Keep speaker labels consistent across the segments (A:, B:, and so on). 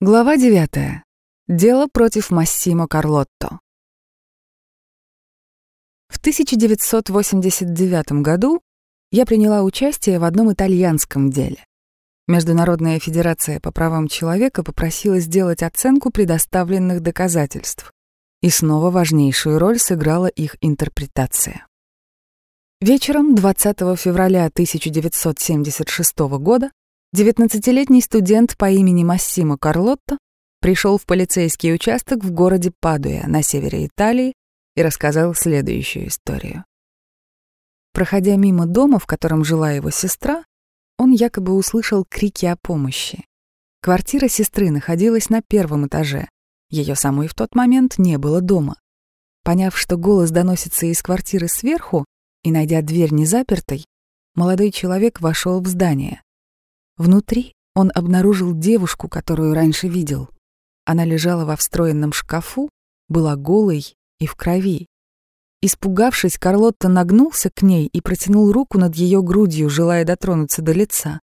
A: Глава 9. Дело против Массимо Карлотто. В 1989 году я приняла участие в одном итальянском деле. Международная федерация по правам человека попросила сделать оценку предоставленных доказательств, и снова важнейшую роль сыграла их интерпретация. Вечером 20 февраля 1976 года 19-летний студент по имени Массимо Карлотто пришел в полицейский участок в городе Падуя на севере Италии и рассказал следующую историю. Проходя мимо дома, в котором жила его сестра, он якобы услышал крики о помощи. Квартира сестры находилась на первом этаже. Ее самой в тот момент не было дома. Поняв, что голос доносится из квартиры сверху, и найдя дверь незапертой, молодой человек вошел в здание. Внутри он обнаружил девушку, которую раньше видел. Она лежала во встроенном шкафу, была голой и в крови. Испугавшись, Карлотта нагнулся к ней и протянул руку над ее грудью, желая дотронуться до лица.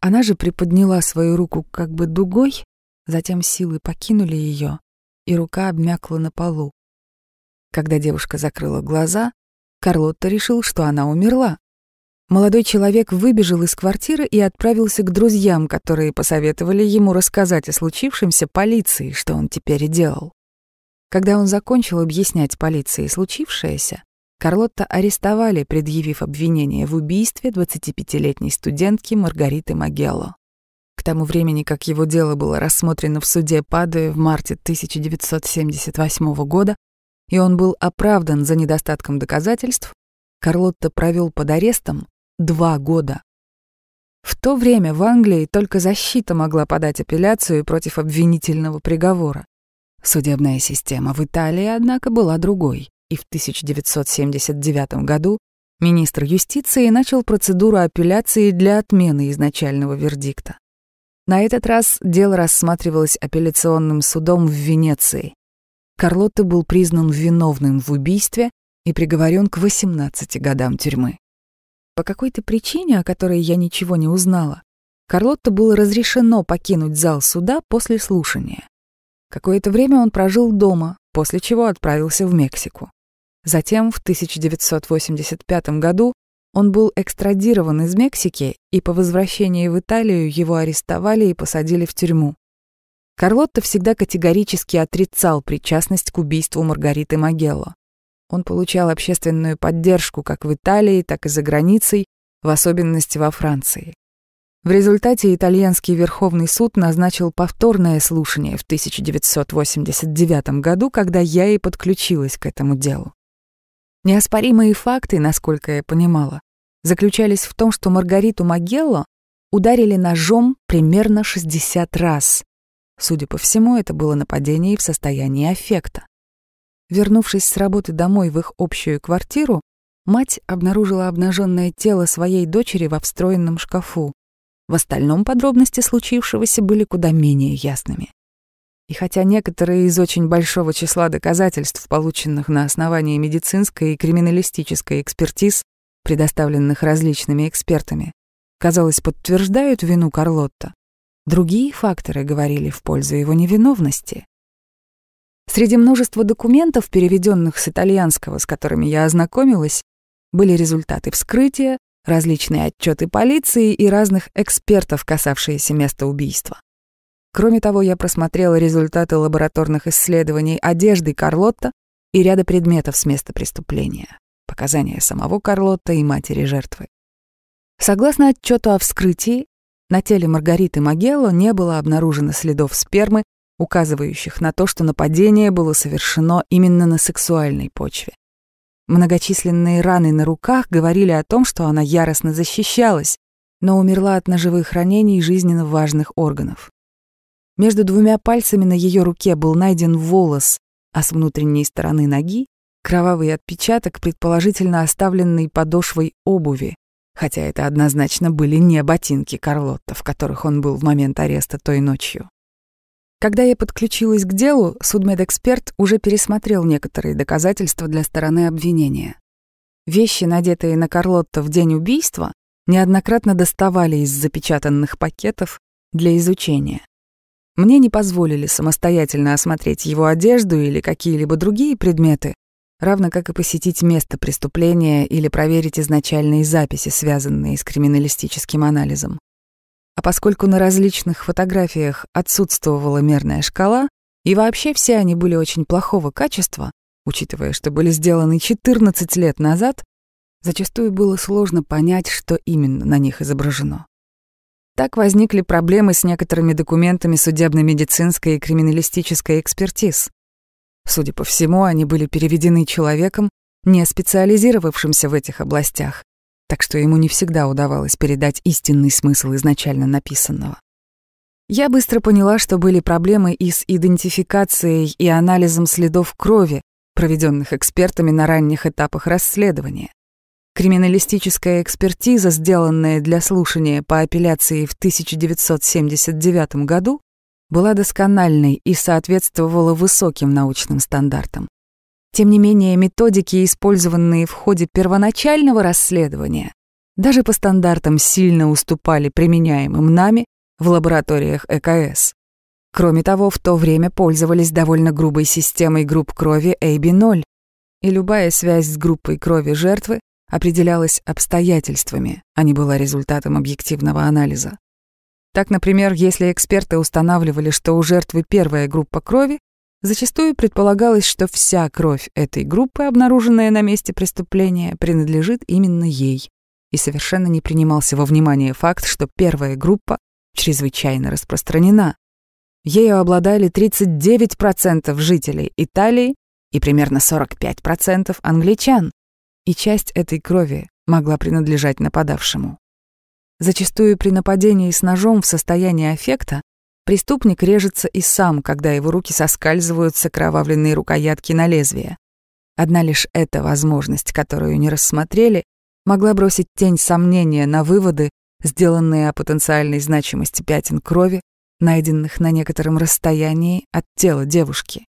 A: Она же приподняла свою руку как бы дугой, затем силы покинули ее, и рука обмякла на полу. Когда девушка закрыла глаза, Карлотта решил, что она умерла. Молодой человек выбежал из квартиры и отправился к друзьям, которые посоветовали ему рассказать о случившемся полиции, что он теперь делал. Когда он закончил объяснять полиции случившееся, Карлотта арестовали, предъявив обвинение в убийстве 25-летней студентки Маргариты Магелло. К тому времени, как его дело было рассмотрено в суде Падуэ в марте 1978 года, и он был оправдан за недостатком доказательств, Карлотта провел под арестом два года. В то время в Англии только защита могла подать апелляцию против обвинительного приговора. Судебная система в Италии, однако, была другой, и в 1979 году министр юстиции начал процедуру апелляции для отмены изначального вердикта. На этот раз дело рассматривалось апелляционным судом в Венеции. Карлотто был признан виновным в убийстве и приговорен к 18 годам тюрьмы. По какой-то причине, о которой я ничего не узнала, Карлотто было разрешено покинуть зал суда после слушания. Какое-то время он прожил дома, после чего отправился в Мексику. Затем, в 1985 году, он был экстрадирован из Мексики, и по возвращении в Италию его арестовали и посадили в тюрьму. Карлотто всегда категорически отрицал причастность к убийству Маргариты Магелло. Он получал общественную поддержку как в Италии, так и за границей, в особенности во Франции. В результате итальянский Верховный суд назначил повторное слушание в 1989 году, когда я и подключилась к этому делу. Неоспоримые факты, насколько я понимала, заключались в том, что Маргариту Магелло ударили ножом примерно 60 раз. Судя по всему, это было нападение в состоянии аффекта. Вернувшись с работы домой в их общую квартиру, мать обнаружила обнаженное тело своей дочери во встроенном шкафу. В остальном подробности случившегося были куда менее ясными. И хотя некоторые из очень большого числа доказательств, полученных на основании медицинской и криминалистической экспертиз, предоставленных различными экспертами, казалось, подтверждают вину Карлотта, другие факторы говорили в пользу его невиновности. Среди множества документов, переведенных с итальянского, с которыми я ознакомилась, были результаты вскрытия, различные отчеты полиции и разных экспертов, касавшиеся места убийства. Кроме того, я просмотрела результаты лабораторных исследований одежды Карлотта и ряда предметов с места преступления, показания самого Карлотта и матери жертвы. Согласно отчету о вскрытии, на теле Маргариты Магелло не было обнаружено следов спермы указывающих на то, что нападение было совершено именно на сексуальной почве. Многочисленные раны на руках говорили о том, что она яростно защищалась, но умерла от ножевых ранений жизненно важных органов. Между двумя пальцами на ее руке был найден волос, а с внутренней стороны ноги — кровавый отпечаток, предположительно оставленный подошвой обуви, хотя это однозначно были не ботинки Карлотта, в которых он был в момент ареста той ночью. Когда я подключилась к делу, судмедэксперт уже пересмотрел некоторые доказательства для стороны обвинения. Вещи, надетые на Карлотта в день убийства, неоднократно доставали из запечатанных пакетов для изучения. Мне не позволили самостоятельно осмотреть его одежду или какие-либо другие предметы, равно как и посетить место преступления или проверить изначальные записи, связанные с криминалистическим анализом. Поскольку на различных фотографиях отсутствовала мерная шкала, и вообще все они были очень плохого качества, учитывая, что были сделаны 14 лет назад, зачастую было сложно понять, что именно на них изображено. Так возникли проблемы с некоторыми документами судебно-медицинской и криминалистической экспертиз. Судя по всему, они были переведены человеком, не специализировавшимся в этих областях, так что ему не всегда удавалось передать истинный смысл изначально написанного. Я быстро поняла, что были проблемы и с идентификацией и анализом следов крови, проведенных экспертами на ранних этапах расследования. Криминалистическая экспертиза, сделанная для слушания по апелляции в 1979 году, была доскональной и соответствовала высоким научным стандартам. Тем не менее, методики, использованные в ходе первоначального расследования, даже по стандартам сильно уступали применяемым нами в лабораториях ЭКС. Кроме того, в то время пользовались довольно грубой системой групп крови AB0, и любая связь с группой крови жертвы определялась обстоятельствами, а не была результатом объективного анализа. Так, например, если эксперты устанавливали, что у жертвы первая группа крови, зачастую предполагалось, что вся кровь этой группы, обнаруженная на месте преступления, принадлежит именно ей, и совершенно не принимался во внимание факт, что первая группа чрезвычайно распространена. Ею обладали 39% жителей Италии и примерно 45% англичан и часть этой крови могла принадлежать нападавшему. Зачастую при нападении с ножом в состоянии аффекта преступник режется и сам, когда его руки соскальзывают с окровавленной рукоятки на лезвие. Одна лишь эта возможность, которую не рассмотрели, могла бросить тень сомнения на выводы, сделанные о потенциальной значимости пятен крови, найденных на некотором расстоянии от тела девушки.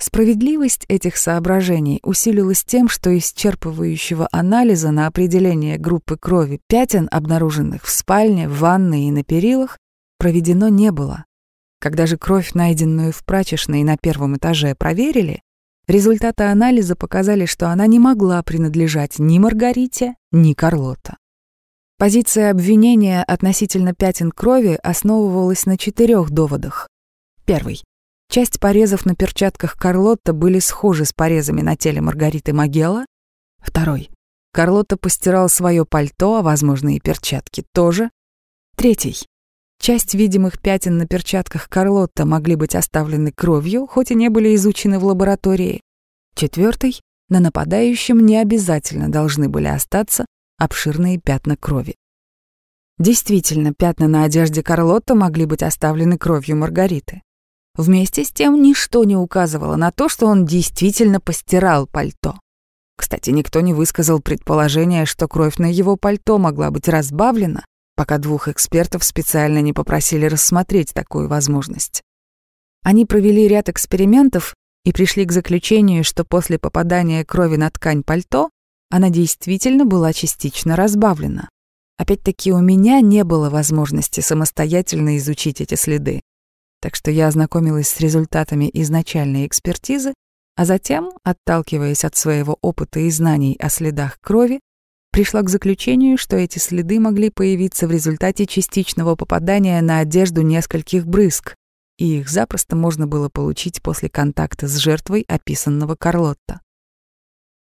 A: Справедливость этих соображений усилилась тем, что исчерпывающего анализа на определение группы крови пятен, обнаруженных в спальне, в ванной и на перилах, проведено не было. Когда же кровь, найденную в прачечной на первом этаже, проверили, результаты анализа показали, что она не могла принадлежать ни Маргарите, ни Карлотта. Позиция обвинения относительно пятен крови основывалась на четырех доводах. Первый. Часть порезов на перчатках Карлотта были схожи с порезами на теле Маргариты Магелла. Второй. Карлотта постирал свое пальто, а, возможно, и перчатки тоже. Третий. Часть видимых пятен на перчатках Карлотта могли быть оставлены кровью, хоть и не были изучены в лаборатории. Четвертый. На нападающем не обязательно должны были остаться обширные пятна крови. Действительно, пятна на одежде Карлотта могли быть оставлены кровью Маргариты. Вместе с тем ничто не указывало на то, что он действительно постирал пальто. Кстати, никто не высказал предположение, что кровь на его пальто могла быть разбавлена, пока двух экспертов специально не попросили рассмотреть такую возможность. Они провели ряд экспериментов и пришли к заключению, что после попадания крови на ткань пальто она действительно была частично разбавлена. Опять-таки у меня не было возможности самостоятельно изучить эти следы. Так что я ознакомилась с результатами изначальной экспертизы, а затем, отталкиваясь от своего опыта и знаний о следах крови, пришла к заключению, что эти следы могли появиться в результате частичного попадания на одежду нескольких брызг, и их запросто можно было получить после контакта с жертвой описанного Карлотта.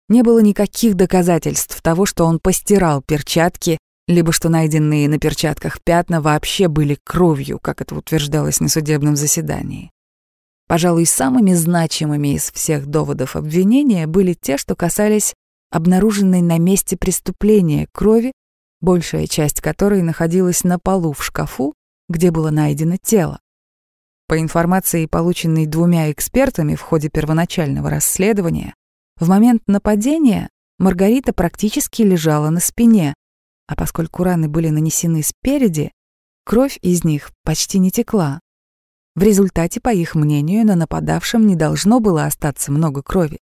A: Не было никаких доказательств того, что он постирал перчатки либо что найденные на перчатках пятна вообще были кровью, как это утверждалось на судебном заседании. Пожалуй, самыми значимыми из всех доводов обвинения были те, что касались обнаруженной на месте преступления крови, большая часть которой находилась на полу в шкафу, где было найдено тело. По информации, полученной двумя экспертами в ходе первоначального расследования, в момент нападения Маргарита практически лежала на спине, а поскольку раны были нанесены спереди, кровь из них почти не текла. В результате, по их мнению, на нападавшем не должно было остаться много крови.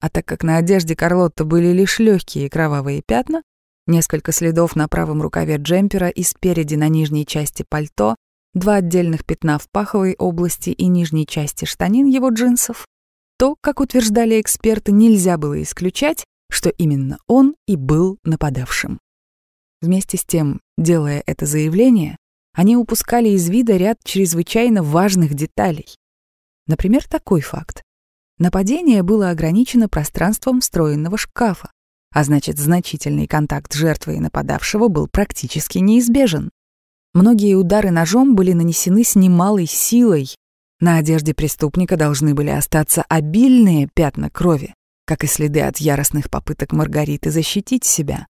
A: А так как на одежде Карлотта были лишь легкие кровавые пятна, несколько следов на правом рукаве джемпера и спереди на нижней части пальто, два отдельных пятна в паховой области и нижней части штанин его джинсов, то, как утверждали эксперты, нельзя было исключать, что именно он и был нападавшим. Вместе с тем, делая это заявление, они упускали из вида ряд чрезвычайно важных деталей. Например, такой факт. Нападение было ограничено пространством встроенного шкафа, а значит, значительный контакт жертвы и нападавшего был практически неизбежен. Многие удары ножом были нанесены с немалой силой. На одежде преступника должны были остаться обильные пятна крови, как и следы от яростных попыток Маргариты защитить себя.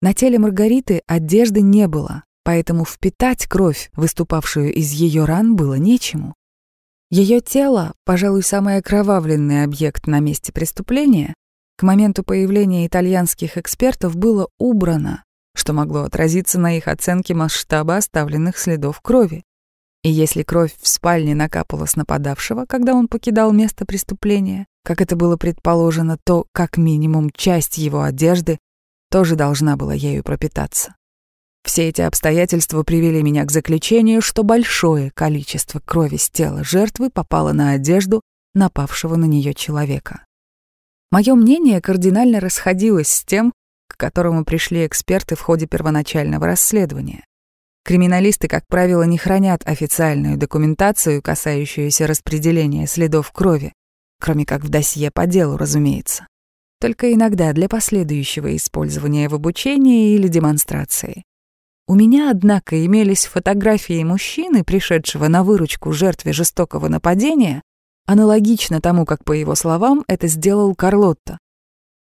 A: На теле Маргариты одежды не было, поэтому впитать кровь, выступавшую из ее ран, было нечему. Ее тело, пожалуй, самый окровавленный объект на месте преступления, к моменту появления итальянских экспертов было убрано, что могло отразиться на их оценке масштаба оставленных следов крови. И если кровь в спальне накапала с нападавшего, когда он покидал место преступления, как это было предположено, то как минимум часть его одежды тоже должна была ею пропитаться. Все эти обстоятельства привели меня к заключению, что большое количество крови с тела жертвы попало на одежду напавшего на нее человека. Мое мнение кардинально расходилось с тем, к которому пришли эксперты в ходе первоначального расследования. Криминалисты, как правило, не хранят официальную документацию, касающуюся распределения следов крови, кроме как в досье по делу, разумеется. Только иногда для последующего использования в обучении или демонстрации. У меня, однако, имелись фотографии мужчины, пришедшего на выручку жертве жестокого нападения, аналогично тому, как, по его словам, это сделал Карлотта.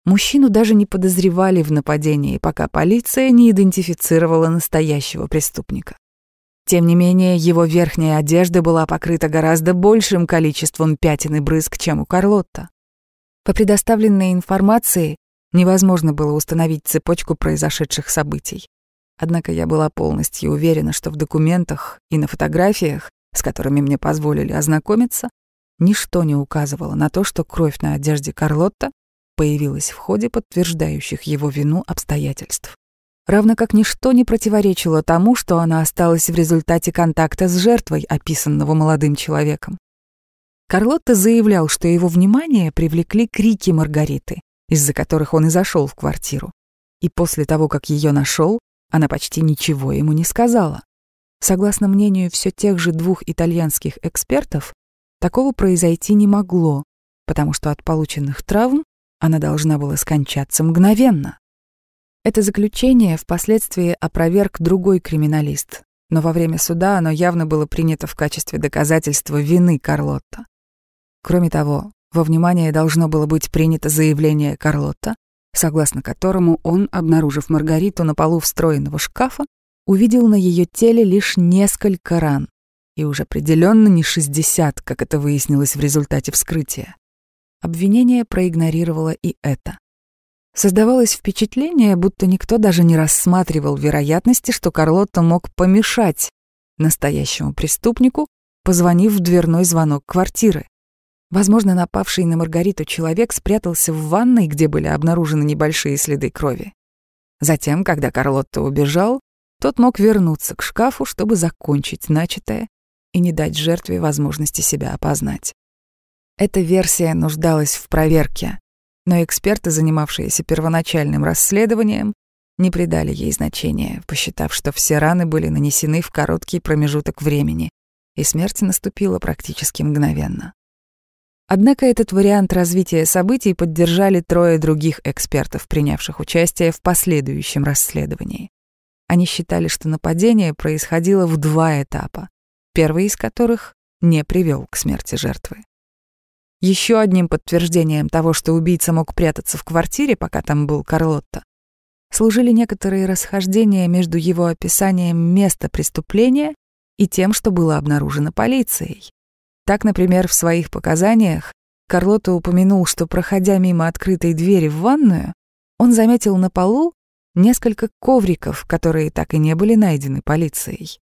A: Мужчину даже не подозревали в нападении, пока полиция не идентифицировала настоящего преступника. Тем не менее, его верхняя одежда была покрыта гораздо большим количеством пятен и брызг, чем у Карлотта. По предоставленной информации невозможно было установить цепочку произошедших событий. Однако я была полностью уверена, что в документах и на фотографиях, с которыми мне позволили ознакомиться, ничто не указывало на то, что кровь на одежде Карлотта появилась в ходе подтверждающих его вину обстоятельств. Равно как ничто не противоречило тому, что она осталась в результате контакта с жертвой, описанного молодым человеком. Карлотта заявлял, что его внимание привлекли крики Маргариты, из-за которых он и зашел в квартиру. И после того, как ее нашел, она почти ничего ему не сказала. Согласно мнению все тех же двух итальянских экспертов, такого произойти не могло, потому что от полученных травм она должна была скончаться мгновенно. Это заключение впоследствии опроверг другой криминалист, но во время суда оно явно было принято в качестве доказательства вины Карлотта. Кроме того, во внимание должно было быть принято заявление Карлотта, согласно которому он, обнаружив Маргариту на полу встроенного шкафа, увидел на ее теле лишь несколько ран, и уж определенно не 60, как это выяснилось в результате вскрытия. Обвинение проигнорировало и это. Создавалось впечатление, будто никто даже не рассматривал вероятности, что Карлотта мог помешать настоящему преступнику, позвонив в дверной звонок квартиры. Возможно, напавший на Маргариту человек спрятался в ванной, где были обнаружены небольшие следы крови. Затем, когда Карлотта убежал, тот мог вернуться к шкафу, чтобы закончить начатое и не дать жертве возможности себя опознать. Эта версия нуждалась в проверке, но эксперты, занимавшиеся первоначальным расследованием, не придали ей значения, посчитав, что все раны были нанесены в короткий промежуток времени, и смерть наступила практически мгновенно. Однако этот вариант развития событий поддержали трое других экспертов, принявших участие в последующем расследовании. Они считали, что нападение происходило в два этапа, первый из которых не привел к смерти жертвы. Еще одним подтверждением того, что убийца мог прятаться в квартире, пока там был Карлотта, служили некоторые расхождения между его описанием места преступления и тем, что было обнаружено полицией. Так, например, в своих показаниях Карлотта упомянул, что, проходя мимо открытой двери в ванную, он заметил на полу несколько ковриков, которые так и не были найдены полицией.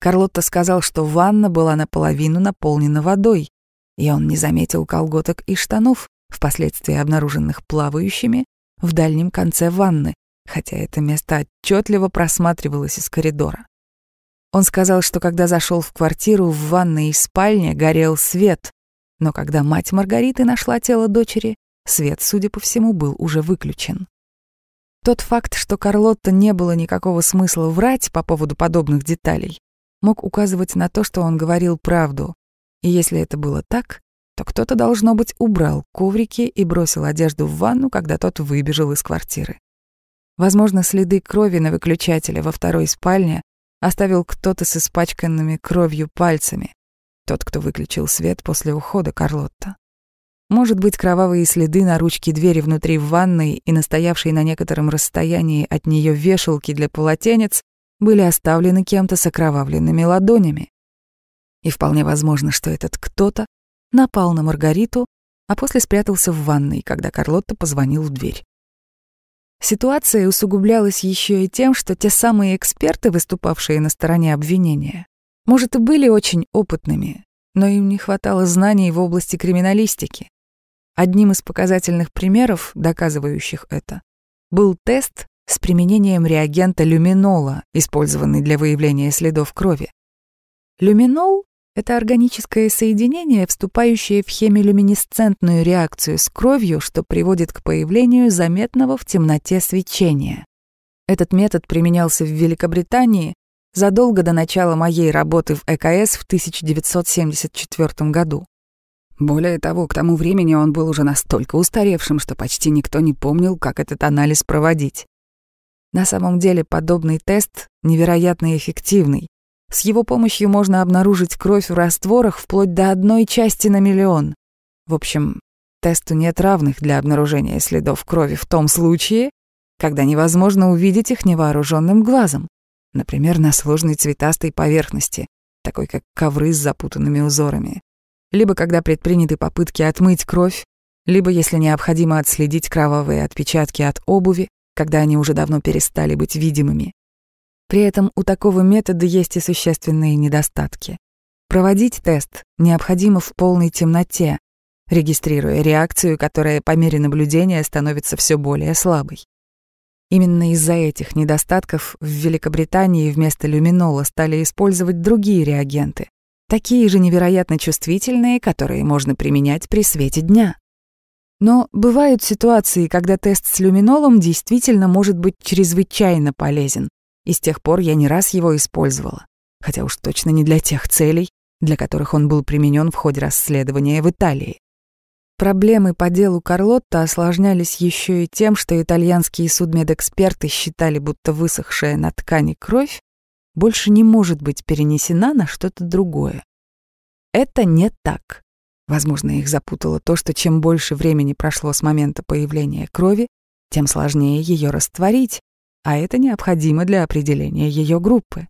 A: Карлотта сказал, что ванна была наполовину наполнена водой, и он не заметил колготок и штанов, впоследствии обнаруженных плавающими в дальнем конце ванны, хотя это место отчетливо просматривалось из коридора. Он сказал, что когда зашел в квартиру, в ванной и спальне горел свет, но когда мать Маргариты нашла тело дочери, свет, судя по всему, был уже выключен. Тот факт, что Карлотта не было никакого смысла врать по поводу подобных деталей, мог указывать на то, что он говорил правду. И если это было так, то кто-то, должно быть, убрал коврики и бросил одежду в ванну, когда тот выбежал из квартиры. Возможно, следы крови на выключателе во второй спальне оставил кто-то с испачканными кровью пальцами, тот, кто выключил свет после ухода Карлотта. Может быть, кровавые следы на ручке двери внутри ванной и настоявшей на некотором расстоянии от нее вешалки для полотенец были оставлены кем-то с окровавленными ладонями. И вполне возможно, что этот кто-то напал на Маргариту, а после спрятался в ванной, когда Карлотта позвонил в дверь. Ситуация усугублялась еще и тем, что те самые эксперты, выступавшие на стороне обвинения, может, и были очень опытными, но им не хватало знаний в области криминалистики. Одним из показательных примеров, доказывающих это, был тест с применением реагента люминола, использованный для выявления следов крови. Люминол это органическое соединение, вступающее в хемилюминесцентную реакцию с кровью, что приводит к появлению заметного в темноте свечения. Этот метод применялся в Великобритании задолго до начала моей работы в ЭКС в 1974 году. Более того, к тому времени он был уже настолько устаревшим, что почти никто не помнил, как этот анализ проводить. На самом деле подобный тест невероятно эффективный. С его помощью можно обнаружить кровь в растворах вплоть до одной части на миллион. В общем, тесту нет равных для обнаружения следов крови в том случае, когда невозможно увидеть их невооруженным глазом, например, на сложной цветастой поверхности, такой как ковры с запутанными узорами, либо когда предприняты попытки отмыть кровь, либо если необходимо отследить кровавые отпечатки от обуви, когда они уже давно перестали быть видимыми. При этом у такого метода есть и существенные недостатки. Проводить тест необходимо в полной темноте, регистрируя реакцию, которая по мере наблюдения становится все более слабой. Именно из-за этих недостатков в Великобритании вместо люминола стали использовать другие реагенты, такие же невероятно чувствительные, которые можно применять при свете дня. Но бывают ситуации, когда тест с люминолом действительно может быть чрезвычайно полезен, и с тех пор я не раз его использовала, хотя уж точно не для тех целей, для которых он был применен в ходе расследования в Италии. Проблемы по делу Карлотта осложнялись еще и тем, что итальянские судмедэксперты считали, будто высохшая на ткани кровь больше не может быть перенесена на что-то другое. Это не так. Возможно, их запутало то, что чем больше времени прошло с момента появления крови, тем сложнее ее растворить, а это необходимо для определения ее группы.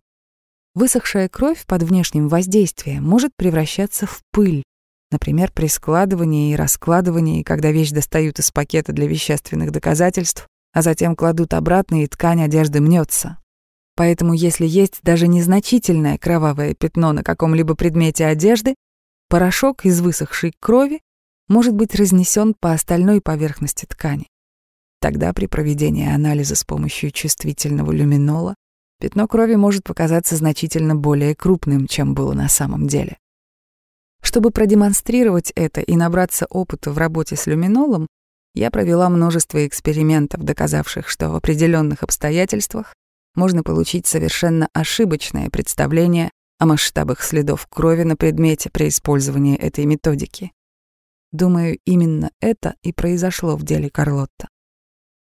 A: Высохшая кровь под внешним воздействием может превращаться в пыль, например, при складывании и раскладывании, когда вещь достают из пакета для вещественных доказательств, а затем кладут обратно, и ткань одежды мнется. Поэтому если есть даже незначительное кровавое пятно на каком-либо предмете одежды, порошок из высохшей крови может быть разнесен по остальной поверхности ткани. Тогда при проведении анализа с помощью чувствительного люминола пятно крови может показаться значительно более крупным, чем было на самом деле. Чтобы продемонстрировать это и набраться опыта в работе с люминолом, я провела множество экспериментов, доказавших, что в определенных обстоятельствах можно получить совершенно ошибочное представление о масштабах следов крови на предмете при использовании этой методики. Думаю, именно это и произошло в деле Карлотта.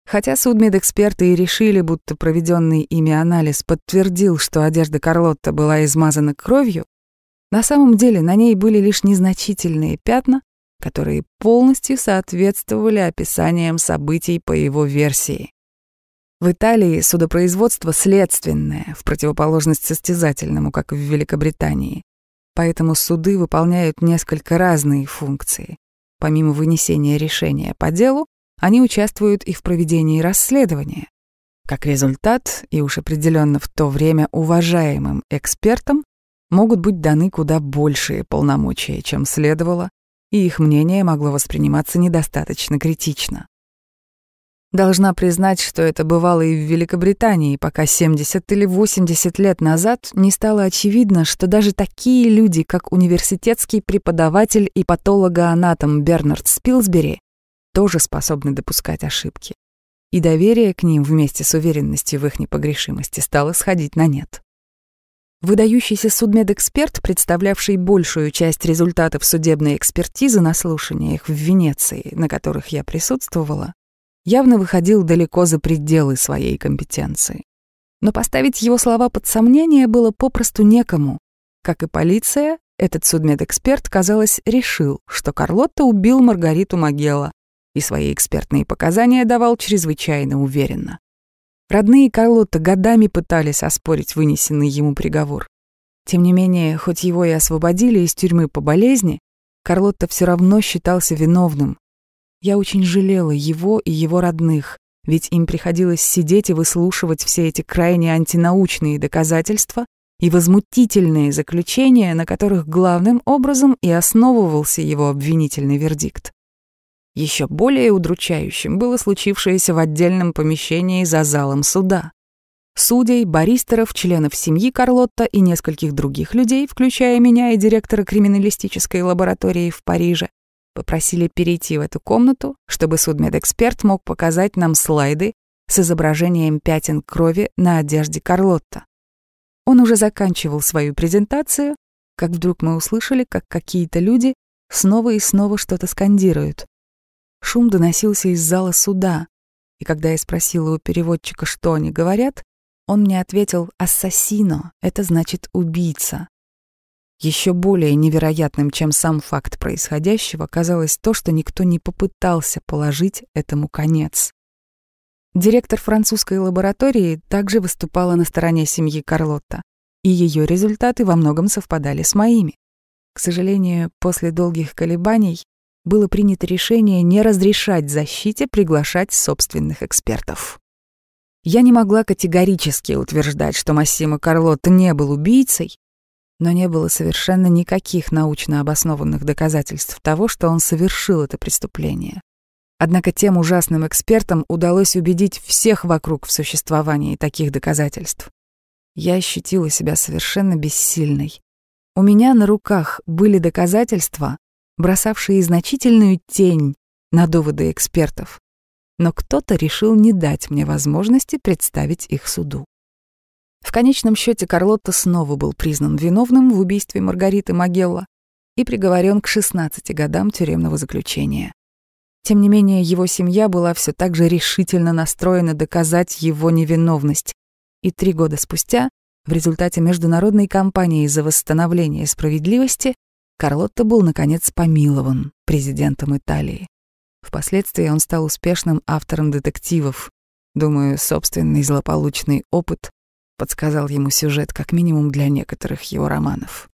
A: Хотя судмедэксперты и решили, будто проведенный ими анализ подтвердил, что одежда Карлотта была измазана кровью, на самом деле на ней были лишь незначительные пятна, которые полностью соответствовали описаниям событий по его версии. В Италии судопроизводство следственное, в противоположность состязательному, как в Великобритании. Поэтому суды выполняют несколько разные функции. Помимо вынесения решения по делу, они участвуют и в проведении расследования. Как результат, и уж определенно в то время уважаемым экспертам, могут быть даны куда большие полномочия, чем следовало, и их мнение могло восприниматься недостаточно критично. Должна признать, что это бывало и в Великобритании, пока 70 или 80 лет назад не стало очевидно, что даже такие люди, как университетский преподаватель и патологоанатом Бернард Спилсбери, тоже способны допускать ошибки. И доверие к ним вместе с уверенностью в их непогрешимости стало сходить на нет. Выдающийся судмедэксперт, представлявший большую часть результатов судебной экспертизы на слушаниях в Венеции, на которых я присутствовала, явно выходил далеко за пределы своей компетенции. Но поставить его слова под сомнение было попросту некому. Как и полиция, этот судмедэксперт, казалось, решил, что Карлотта убил Маргариту Магелла, и свои экспертные показания давал чрезвычайно уверенно. Родные Карлотта годами пытались оспорить вынесенный ему приговор. Тем не менее, хоть его и освободили из тюрьмы по болезни, Карлотта все равно считался виновным. Я очень жалела его и его родных, ведь им приходилось сидеть и выслушивать все эти крайне антинаучные доказательства и возмутительные заключения, на которых главным образом и основывался его обвинительный вердикт. Еще более удручающим было случившееся в отдельном помещении за залом суда. Судей, баристеров, членов семьи Карлотта и нескольких других людей, включая меня и директора криминалистической лаборатории в Париже, попросили перейти в эту комнату, чтобы судмедэксперт мог показать нам слайды с изображением пятен крови на одежде Карлотта. Он уже заканчивал свою презентацию, как вдруг мы услышали, как какие-то люди снова и снова что-то скандируют. Шум доносился из зала суда, и когда я спросила у переводчика, что они говорят, он мне ответил «ассасино» — это значит «убийца». Еще более невероятным, чем сам факт происходящего, казалось то, что никто не попытался положить этому конец. Директор французской лаборатории также выступала на стороне семьи Карлотта, и ее результаты во многом совпадали с моими. К сожалению, после долгих колебаний было принято решение не разрешать защите приглашать собственных экспертов. Я не могла категорически утверждать, что Массимо Карлотто не был убийцей, но не было совершенно никаких научно обоснованных доказательств того, что он совершил это преступление. Однако тем ужасным экспертам удалось убедить всех вокруг в существовании таких доказательств. Я ощутила себя совершенно бессильной. У меня на руках были доказательства, бросавшие значительную тень на доводы экспертов, но кто-то решил не дать мне возможности представить их суду. В конечном счете Карлотто снова был признан виновным в убийстве Маргариты Магелла и приговорен к 16 годам тюремного заключения. Тем не менее, его семья была все так же решительно настроена доказать его невиновность, и три года спустя, в результате международной кампании за восстановление справедливости, Карлотто был, наконец, помилован президентом Италии. Впоследствии он стал успешным автором детективов. Думаю, собственный злополучный опыт подсказал ему сюжет как минимум для некоторых его романов.